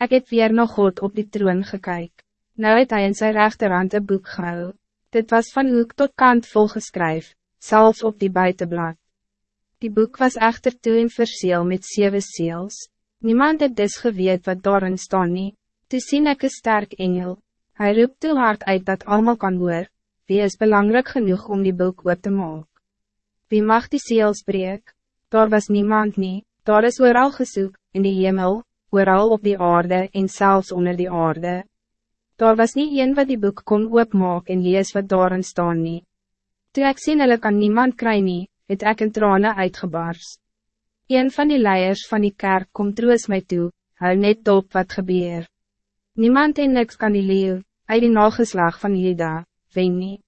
Ik heb weer nog God op die troon gekyk. Nou het hy in sy rechterhand een boek gehou. Dit was van hoek tot kant volgeskryf, zelfs op die buitenblad. Die boek was echter toe in verseel met zeven seels. Niemand het dus geweet wat daarin staan nie. Toe sien ek een sterk engel. Hij roept te hard uit dat allemaal kan hoor. Wie is belangrijk genoeg om die boek op te maken? Wie mag die seels breek? Daar was niemand nie. Daar is ooral gesoek, in die hemel, ooral op die aarde en zelfs onder die aarde. Daar was niet een wat die boek kon oopmaak en lees wat daarin staan nie. Toe ek sien hulle kan niemand kry nie, het ek in trane uitgebars. Een van die leiers van die kerk kom troos my toe, hou net op wat gebeur. Niemand en niks kan die leeuw, uit die nageslag van Juda, wen nie.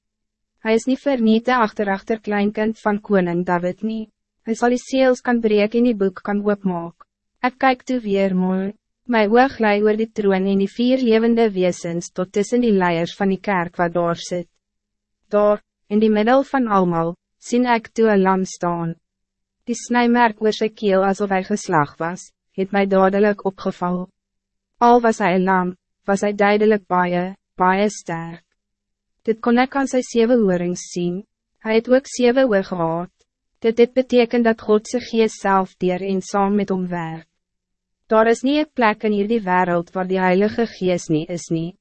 Hy is niet verniete achterachter kleinkind van koning David nie. Hij zal die seels kan breek en die boek kan oopmaak. Ik kijk toe weer mooi. My oog lei oor die troon en die vier levende wezens tot tussen die leiers van die kerk wat daar sit. Daar, in die middel van almal, sien ek toe een lam staan. Die snijmerk oor sy keel alsof hy geslag was, het mij dadelijk opgeval. Al was hij een lam, was hij duidelijk baie, baie sterk. Dit kon ik aan sy zeven oorings zien. Hij het ook zeven oor gehad. Dit het betekent dat God sy geest zelf dier en saam met hom werk. Daar is niet een plek in hierdie wereld waar die Heilige Geest niet is nie.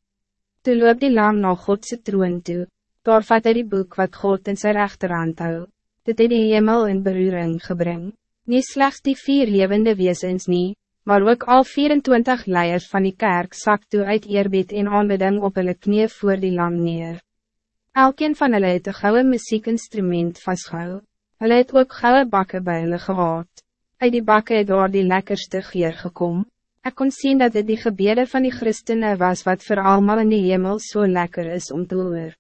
Toe loop die lam na Godse troon toe, daar vat hy die boek wat God in sy rechterhand hou. Dit het die hemel in beruring gebring. Nie slechts die vier levende wezens nie, maar ook al 24 leiers van die kerk sak toe uit eerbied en aanbidding op hulle knie voor die lam neer. Elkeen van hulle het een gouden muziekinstrument vastgehou. Hulle het ook gouden bakken bij hulle gehad. Uit die bakken het door die lekkerste geer gekom. Ik kon zien dat het die gebede van die christenen was wat voor allemaal in die hemel zo so lekker is om te hoor.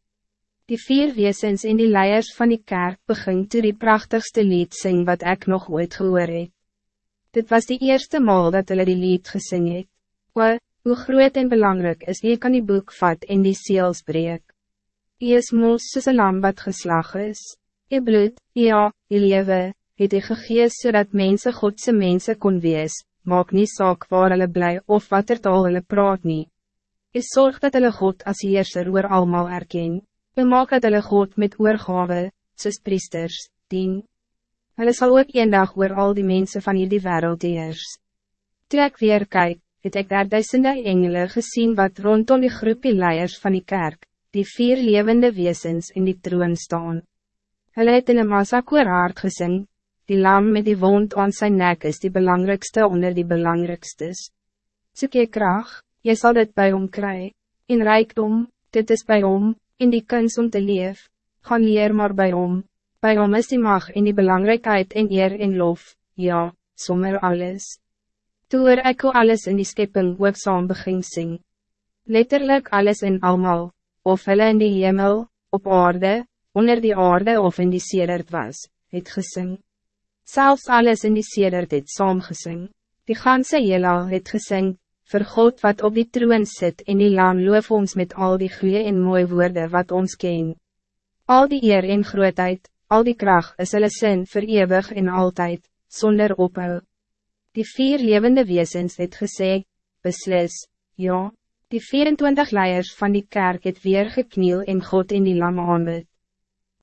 Die vier wezens en die leiers van die kerk begin toe die prachtigste lied sing wat ik nog ooit gehoor het. Dit was die eerste maal dat hulle die lied gesing het. O, hoe groot en belangrijk is, je kan die boek vat en die seels breek. Je is moos soos een lam wat geslag is. Je bloed, ja, je lewe, het hy gegees zodat mensen Godse mensen kon wees, maak nie saak waar hulle bly of wat er taal hulle praat nie. Is zorg dat hulle God as heerser oor almal erken, en maak dat hulle God met oorgave, soos priesters, dien. Hulle sal ook een dag oor al die mensen van hierdie wereld heers. Toe ek weer kyk, het ek daar duisende engele gezien wat rondom die groepie leiers van die kerk, die vier levende wezens in die troon staan. Hulle het in een massa koor hard gesing, Die lam met die wond aan zijn nek is die belangrijkste onder die belangrijkstes. Zoek je kracht, je zal dit bij hom kry. In rijkdom, dit is bij hom, in die kunst om te leef, gaan leer maar bij hom. Bij hom is die mag in die belangrijkheid en eer en lof, ja, sommer alles. Toe er ek alles in die skepping ook saam begin sing. Letterlijk alles in almal, of hulle in die hemel, op aarde, onder die aarde of in die sedert was, het gesing. Zelfs alles in die sedert het saamgesing. Die ganse heelal het gesing, vir God wat op die troon zit en die lam loof ons met al die goede en mooie woorden wat ons ken. Al die eer en grootheid, al die kracht is hulle sin vir eeuwig en altijd, zonder ophou. Die vier levende wezens het gesê, beslis, ja, die 24 leiers van die kerk het weer gekniel en God in die lam aanbid.